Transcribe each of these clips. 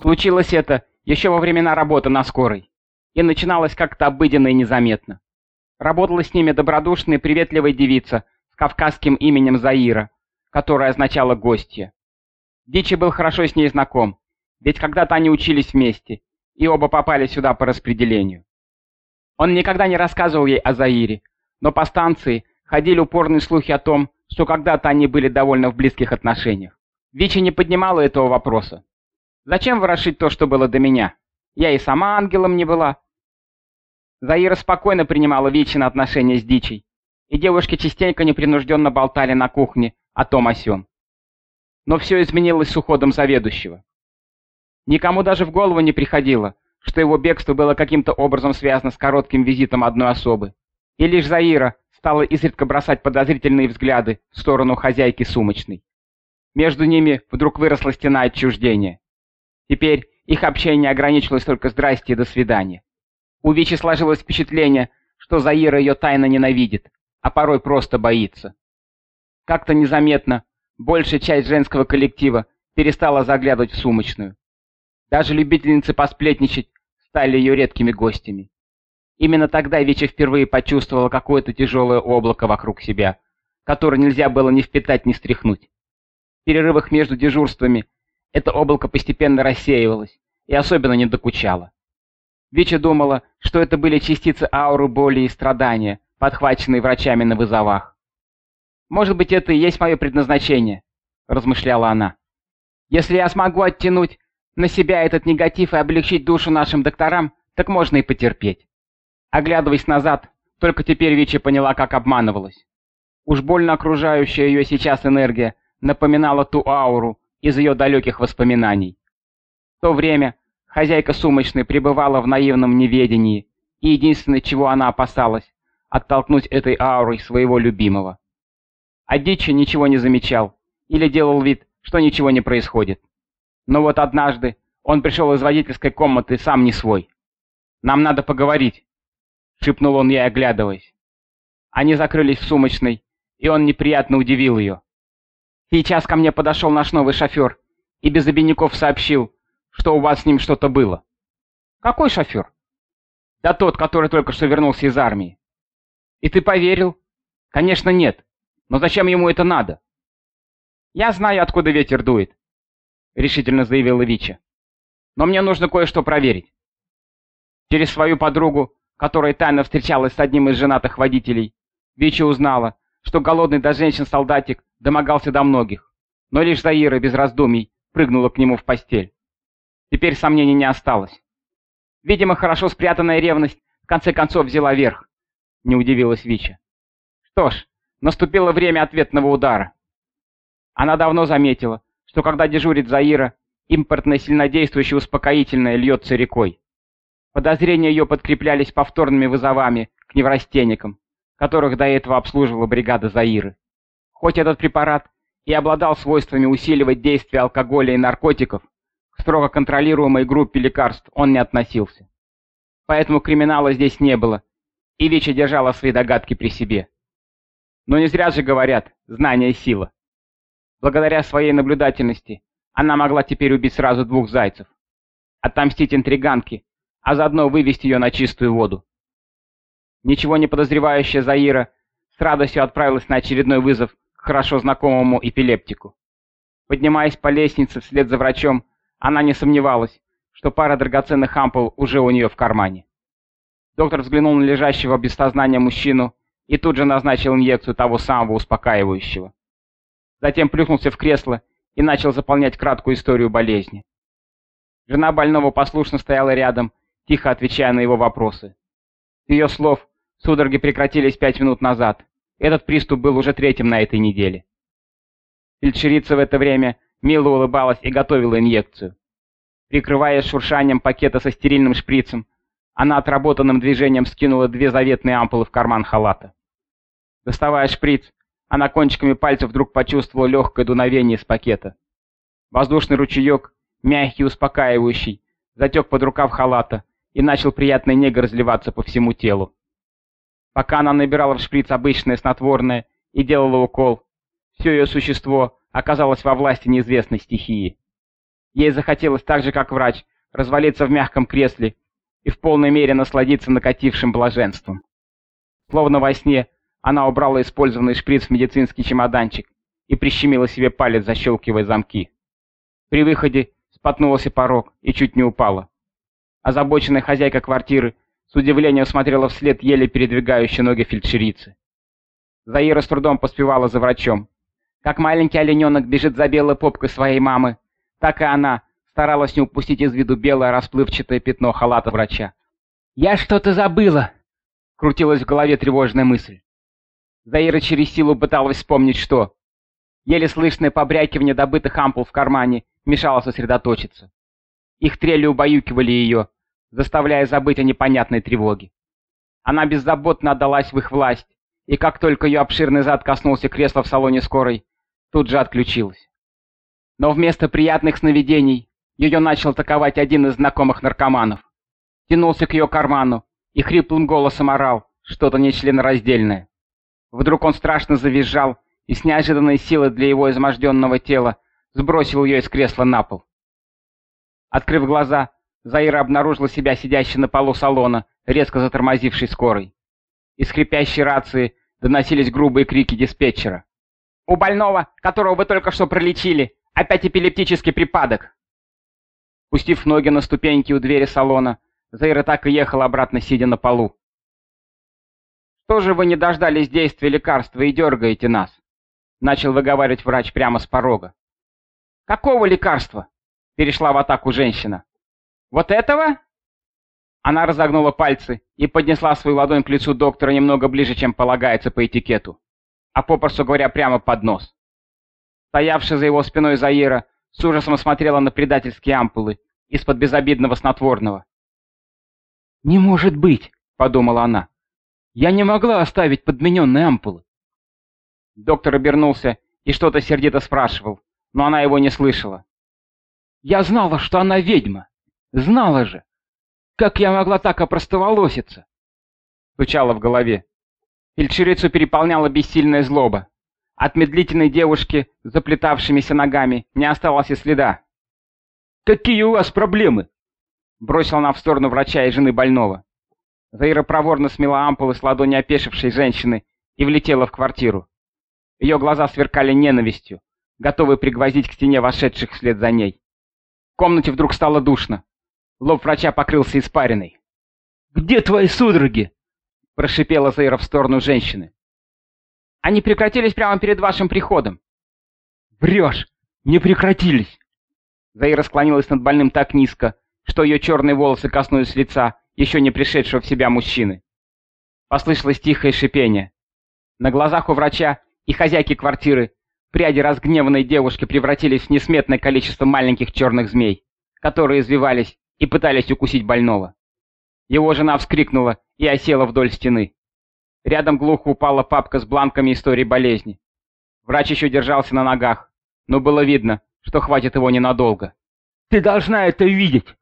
Случилось это еще во времена работы на скорой, и начиналось как-то обыденно и незаметно. Работала с ними добродушная приветливая девица с кавказским именем Заира, которая означала «гостья». Дичи был хорошо с ней знаком, ведь когда-то они учились вместе, и оба попали сюда по распределению. Он никогда не рассказывал ей о Заире, но по станции ходили упорные слухи о том, что когда-то они были довольно в близких отношениях. Вичи не поднимала этого вопроса. «Зачем ворошить то, что было до меня? Я и сама ангелом не была». Заира спокойно принимала Вичи на отношения с Дичей, и девушки частенько непринужденно болтали на кухне о том о сём. Но все изменилось с уходом заведующего. Никому даже в голову не приходило, что его бегство было каким-то образом связано с коротким визитом одной особы. И лишь Заира стала изредка бросать подозрительные взгляды в сторону хозяйки сумочной. Между ними вдруг выросла стена отчуждения. Теперь их общение ограничилось только «здрасте» и «до свидания». У Вичи сложилось впечатление, что Заира ее тайно ненавидит, а порой просто боится. Как-то незаметно большая часть женского коллектива перестала заглядывать в сумочную. Даже любительницы посплетничать стали ее редкими гостями. Именно тогда Вича впервые почувствовала какое-то тяжелое облако вокруг себя, которое нельзя было ни впитать, ни стряхнуть. В перерывах между дежурствами это облако постепенно рассеивалось и особенно не докучало. Вича думала, что это были частицы ауры боли и страдания, подхваченные врачами на вызовах. «Может быть, это и есть мое предназначение», — размышляла она. «Если я смогу оттянуть на себя этот негатив и облегчить душу нашим докторам, так можно и потерпеть». Оглядываясь назад, только теперь Вичи поняла, как обманывалась. Уж больно окружающая ее сейчас энергия напоминала ту ауру из ее далеких воспоминаний. В то время хозяйка сумочной пребывала в наивном неведении, и единственное, чего она опасалась, оттолкнуть этой аурой своего любимого. А Дичи ничего не замечал или делал вид, что ничего не происходит. Но вот однажды он пришел из водительской комнаты сам не свой. «Нам надо поговорить», — шепнул он ей, оглядываясь. Они закрылись в сумочной, и он неприятно удивил ее. Сейчас ко мне подошел наш новый шофер и без обиняков сообщил, что у вас с ним что-то было. Какой шофер? Да тот, который только что вернулся из армии. И ты поверил? Конечно, нет. Но зачем ему это надо? Я знаю, откуда ветер дует, решительно заявила Вича. Но мне нужно кое-что проверить. Через свою подругу которая тайно встречалась с одним из женатых водителей, Вича узнала, что голодный до женщин солдатик домогался до многих, но лишь Заира без раздумий прыгнула к нему в постель. Теперь сомнений не осталось. Видимо, хорошо спрятанная ревность в конце концов взяла верх, не удивилась Вича. Что ж, наступило время ответного удара. Она давно заметила, что когда дежурит Заира, импортное сильнодействующее успокоительное льется рекой. Подозрения ее подкреплялись повторными вызовами к неврастенникам, которых до этого обслуживала бригада Заиры. Хоть этот препарат и обладал свойствами усиливать действие алкоголя и наркотиков, к строго контролируемой группе лекарств он не относился. Поэтому криминала здесь не было, и Вича держала свои догадки при себе. Но не зря же говорят «знание – сила». Благодаря своей наблюдательности она могла теперь убить сразу двух зайцев. Отомстить интриганке а заодно вывести ее на чистую воду. Ничего не подозревающая Заира с радостью отправилась на очередной вызов к хорошо знакомому эпилептику. Поднимаясь по лестнице вслед за врачом, она не сомневалась, что пара драгоценных ампул уже у нее в кармане. Доктор взглянул на лежащего без сознания мужчину и тут же назначил инъекцию того самого успокаивающего. Затем плюхнулся в кресло и начал заполнять краткую историю болезни. Жена больного послушно стояла рядом тихо отвечая на его вопросы. Ее слов судороги прекратились пять минут назад. Этот приступ был уже третьим на этой неделе. Фельдшерица в это время мило улыбалась и готовила инъекцию. Прикрываясь шуршанием пакета со стерильным шприцем, она отработанным движением скинула две заветные ампулы в карман халата. Доставая шприц, она кончиками пальцев вдруг почувствовала легкое дуновение из пакета. Воздушный ручеек, мягкий успокаивающий, затек под рукав халата, и начал приятный негр разливаться по всему телу. Пока она набирала в шприц обычное снотворное и делала укол, все ее существо оказалось во власти неизвестной стихии. Ей захотелось так же, как врач, развалиться в мягком кресле и в полной мере насладиться накатившим блаженством. Словно во сне, она убрала использованный шприц в медицинский чемоданчик и прищемила себе палец, защелкивая замки. При выходе споткнулась и порог и чуть не упала. Озабоченная хозяйка квартиры с удивлением смотрела вслед еле передвигающей ноги фельдшерицы. Заира с трудом поспевала за врачом. Как маленький олененок бежит за белой попкой своей мамы, так и она старалась не упустить из виду белое расплывчатое пятно халата врача. «Я что-то забыла!» — крутилась в голове тревожная мысль. Заира через силу пыталась вспомнить, что. Еле слышное побрякивание добытых ампул в кармане мешало сосредоточиться. Их трели убаюкивали ее, заставляя забыть о непонятной тревоге. Она беззаботно отдалась в их власть, и как только ее обширный зад коснулся кресла в салоне скорой, тут же отключилась. Но вместо приятных сновидений ее начал атаковать один из знакомых наркоманов. Тянулся к ее карману и хриплым голосом орал что-то нечленораздельное. Вдруг он страшно завизжал и с неожиданной силой для его изможденного тела сбросил ее из кресла на пол. Открыв глаза, Заира обнаружила себя сидящей на полу салона, резко затормозившей скорой. Из хрипящей рации доносились грубые крики диспетчера. «У больного, которого вы только что пролечили, опять эпилептический припадок!» Пустив ноги на ступеньки у двери салона, Заира так и ехала обратно, сидя на полу. «Что же вы не дождались действия лекарства и дергаете нас?» Начал выговаривать врач прямо с порога. «Какого лекарства?» Перешла в атаку женщина. «Вот этого?» Она разогнула пальцы и поднесла свою ладонь к лицу доктора немного ближе, чем полагается по этикету, а попросту говоря, прямо под нос. Стоявшая за его спиной Заира с ужасом смотрела на предательские ампулы из-под безобидного снотворного. «Не может быть!» — подумала она. «Я не могла оставить подмененные ампулы!» Доктор обернулся и что-то сердито спрашивал, но она его не слышала. «Я знала, что она ведьма! Знала же! Как я могла так опростоволоситься?» Стучало в голове. Фельдшерицу переполняла бессильная злоба. От медлительной девушки с заплетавшимися ногами не осталось и следа. «Какие у вас проблемы?» Бросила она в сторону врача и жены больного. Заира проворно смела ампулы с ладони опешившей женщины и влетела в квартиру. Ее глаза сверкали ненавистью, готовые пригвоздить к стене вошедших вслед за ней. Комнате вдруг стало душно. Лоб врача покрылся испариной. «Где твои судороги?» – прошипела Заира в сторону женщины. «Они прекратились прямо перед вашим приходом». «Врешь! Не прекратились!» Заира склонилась над больным так низко, что ее черные волосы коснулись лица еще не пришедшего в себя мужчины. Послышалось тихое шипение. На глазах у врача и хозяйки квартиры пряди разгневанной девушки превратились в несметное количество маленьких черных змей, которые извивались и пытались укусить больного. Его жена вскрикнула и осела вдоль стены. Рядом глухо упала папка с бланками истории болезни. Врач еще держался на ногах, но было видно, что хватит его ненадолго. «Ты должна это видеть!»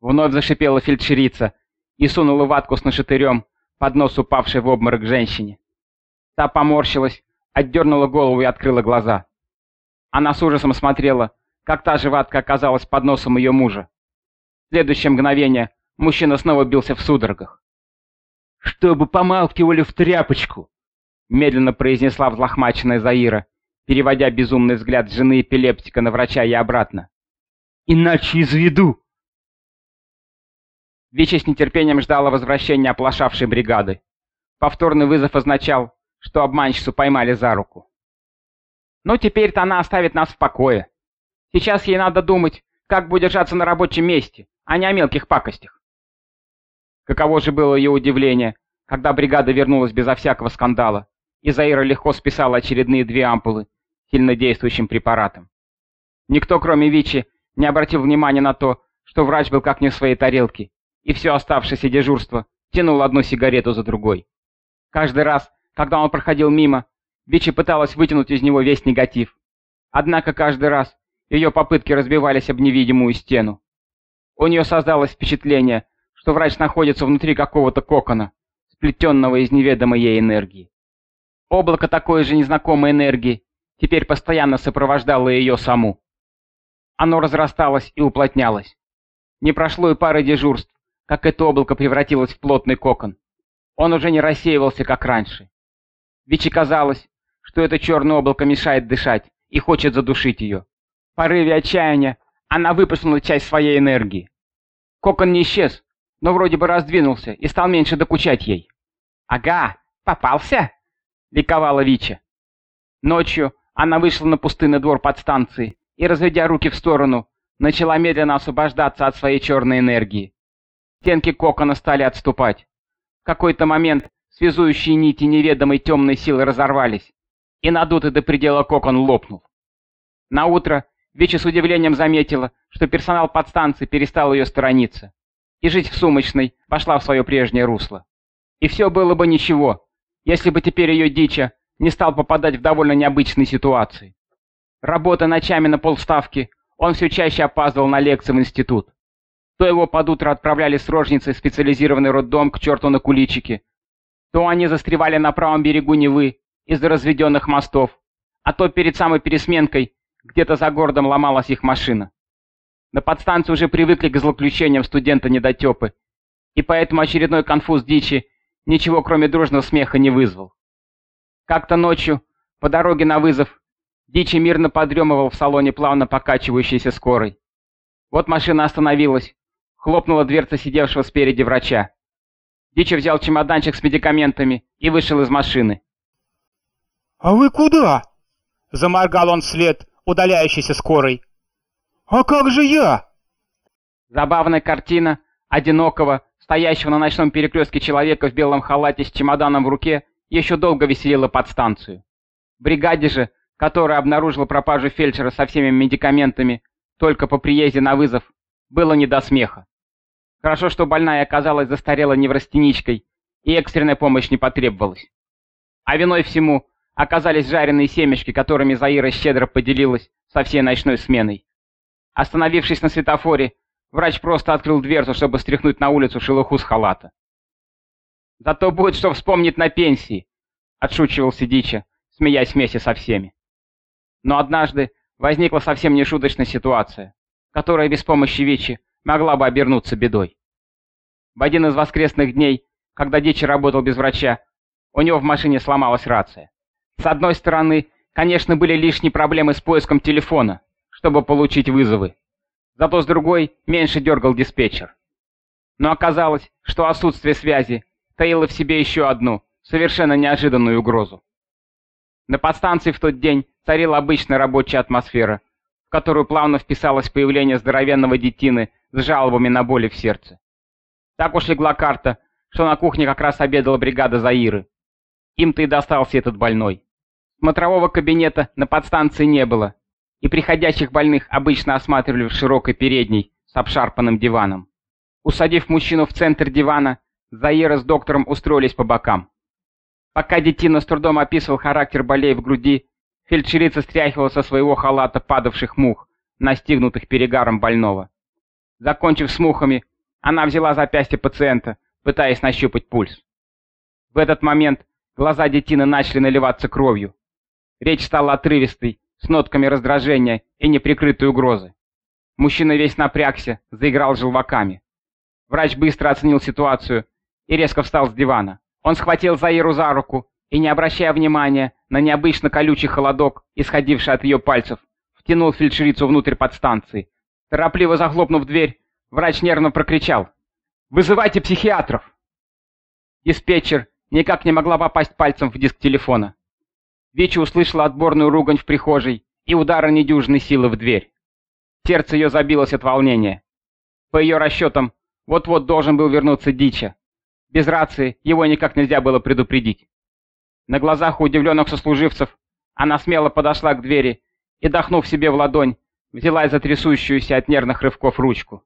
Вновь зашипела фельдшерица и сунула ватку с нашатырем под нос упавшей в обморок женщине. Та поморщилась, отдернула голову и открыла глаза. Она с ужасом смотрела, как та же ватка оказалась под носом ее мужа следующее мгновение мужчина снова бился в судорогах. «Чтобы помалкивали в тряпочку!» медленно произнесла взлохмаченная Заира, переводя безумный взгляд жены эпилептика на врача и обратно. «Иначе изведу!» Вича с нетерпением ждала возвращения оплошавшей бригады. Повторный вызов означал, что обманщицу поймали за руку. «Ну, теперь-то она оставит нас в покое. Сейчас ей надо думать, как бы удержаться на рабочем месте, а не о мелких пакостях. Каково же было ее удивление, когда бригада вернулась безо всякого скандала, и Заира легко списала очередные две ампулы сильнодействующим препаратом. Никто, кроме Вичи, не обратил внимания на то, что врач был как не в своей тарелке, и все оставшееся дежурство тянул одну сигарету за другой. Каждый раз, когда он проходил мимо, Вичи пыталась вытянуть из него весь негатив. Однако каждый раз ее попытки разбивались об невидимую стену. У нее создалось впечатление, что врач находится внутри какого-то кокона, сплетенного из неведомой ей энергии. Облако такой же незнакомой энергии теперь постоянно сопровождало ее саму. Оно разрасталось и уплотнялось. Не прошло и пары дежурств, как это облако превратилось в плотный кокон. Он уже не рассеивался, как раньше. Вичи казалось, что это черное облако мешает дышать и хочет задушить ее. В порыве отчаяния она выплеснула часть своей энергии. Кокон не исчез, но вроде бы раздвинулся и стал меньше докучать ей. «Ага, попался!» — ликовала Вича. Ночью она вышла на пустынный двор подстанции и, разведя руки в сторону, начала медленно освобождаться от своей черной энергии. Стенки кокона стали отступать. В какой-то момент связующие нити неведомой темной силы разорвались, и надутый до предела кокон лопнул. На утро Вича с удивлением заметила, что персонал подстанции перестал ее сторониться, и жить в сумочной пошла в свое прежнее русло. И все было бы ничего, если бы теперь ее дича не стал попадать в довольно необычные ситуации. Работая ночами на полставки, он все чаще опаздывал на лекции в институт. То его под утро отправляли с рожницей в специализированный роддом к черту на куличике, то они застревали на правом берегу Невы из-за разведенных мостов, а то перед самой пересменкой где-то за городом ломалась их машина. На подстанции уже привыкли к злоключениям студента-недотепы, и поэтому очередной конфуз дичи ничего кроме дружного смеха не вызвал. Как-то ночью, по дороге на вызов, Дичи мирно подремывал в салоне плавно покачивающейся скорой. Вот машина остановилась, хлопнула дверца сидевшего спереди врача. Дичи взял чемоданчик с медикаментами и вышел из машины. «А вы куда?» — заморгал он вслед удаляющейся скорой. «А как же я?» Забавная картина одинокого, стоящего на ночном перекрестке человека в белом халате с чемоданом в руке, еще долго веселила подстанцию. Бригаде же, которая обнаружила пропажу фельдшера со всеми медикаментами только по приезде на вызов, было не до смеха. Хорошо, что больная оказалась застарела неврастеничкой, и экстренная помощь не потребовалась. А виной всему оказались жареные семечки, которыми Заира щедро поделилась со всей ночной сменой. Остановившись на светофоре, врач просто открыл дверцу, чтобы стряхнуть на улицу шелуху с халата. «Зато будет что вспомнить на пенсии», — отшучивался Дича, смеясь вместе со всеми. Но однажды возникла совсем нешуточная ситуация, которая без помощи Вичи могла бы обернуться бедой. В один из воскресных дней, когда Дичи работал без врача, у него в машине сломалась рация. С одной стороны, конечно, были лишние проблемы с поиском телефона, чтобы получить вызовы. Зато с другой меньше дергал диспетчер. Но оказалось, что отсутствие связи таило в себе еще одну, совершенно неожиданную угрозу. На подстанции в тот день царила обычная рабочая атмосфера, в которую плавно вписалось появление здоровенного детины с жалобами на боли в сердце. Так уж легла карта, что на кухне как раз обедала бригада Заиры. Им-то и достался этот больной. Смотрового кабинета на подстанции не было, и приходящих больных обычно осматривали в широкой передней с обшарпанным диваном. Усадив мужчину в центр дивана, Заира с доктором устроились по бокам. Пока детина с трудом описывал характер болей в груди, фельдшерица стряхивала со своего халата падавших мух, настигнутых перегаром больного. Закончив с мухами, она взяла запястье пациента, пытаясь нащупать пульс. В этот момент глаза детины начали наливаться кровью. Речь стала отрывистой, с нотками раздражения и неприкрытой угрозы. Мужчина весь напрягся, заиграл желваками. Врач быстро оценил ситуацию и резко встал с дивана. Он схватил Заиру за руку и, не обращая внимания на необычно колючий холодок, исходивший от ее пальцев, втянул фельдшерицу внутрь подстанции. Торопливо захлопнув дверь, врач нервно прокричал «Вызывайте психиатров!» Диспетчер никак не могла попасть пальцем в диск телефона. Вича услышала отборную ругань в прихожей и удары недюжной силы в дверь. Сердце ее забилось от волнения. По ее расчетам, вот-вот должен был вернуться Дича. Без рации его никак нельзя было предупредить. На глазах у удивленных сослуживцев она смело подошла к двери и, дохнув себе в ладонь, взялась за трясущуюся от нервных рывков ручку.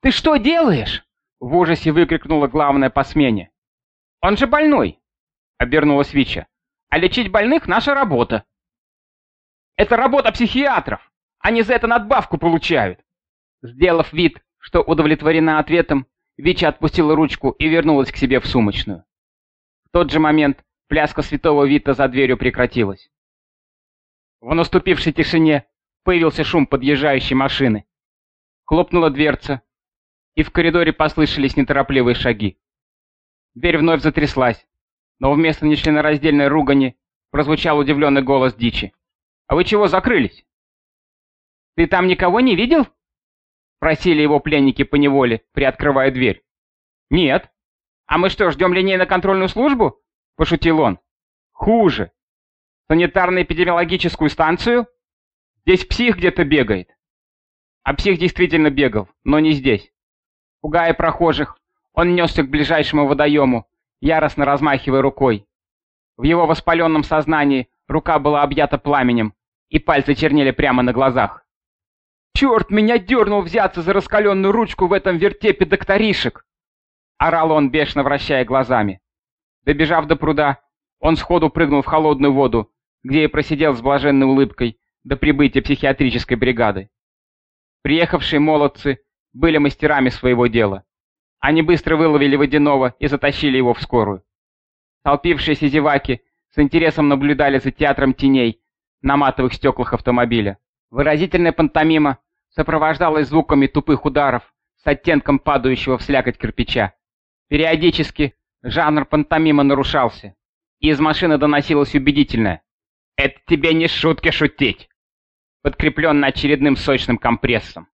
«Ты что делаешь?» — в ужасе выкрикнула главная по смене. «Он же больной!» — обернулась Вича. А лечить больных — наша работа. Это работа психиатров. Они за это надбавку получают. Сделав вид, что удовлетворена ответом, Вича отпустила ручку и вернулась к себе в сумочную. В тот же момент пляска святого Вита за дверью прекратилась. В наступившей тишине появился шум подъезжающей машины. Хлопнула дверца, и в коридоре послышались неторопливые шаги. Дверь вновь затряслась, но вместо нечленораздельной ругани прозвучал удивленный голос Дичи. «А вы чего закрылись?» «Ты там никого не видел?» Просили его пленники по неволе, приоткрывая дверь. «Нет». «А мы что, ждем линейно-контрольную службу?» – пошутил он. «Хуже. Санитарно-эпидемиологическую станцию? Здесь псих где-то бегает». А псих действительно бегал, но не здесь. Пугая прохожих, он несся к ближайшему водоему, яростно размахивая рукой. В его воспаленном сознании рука была объята пламенем, и пальцы чернели прямо на глазах. «Черт, меня дернул взяться за раскаленную ручку в этом вертепе докторишек!» Орал он, бешено вращая глазами. Добежав до пруда, он сходу прыгнул в холодную воду, где и просидел с блаженной улыбкой до прибытия психиатрической бригады. Приехавшие молодцы были мастерами своего дела. Они быстро выловили водяного и затащили его в скорую. Толпившиеся зеваки с интересом наблюдали за театром теней на матовых стеклах автомобиля. Выразительная пантомима сопровождалась звуками тупых ударов с оттенком падающего в слякоть кирпича. Периодически жанр пантомима нарушался, и из машины доносилось убедительное «Это тебе не шутки шутить!» подкрепленное очередным сочным компрессом.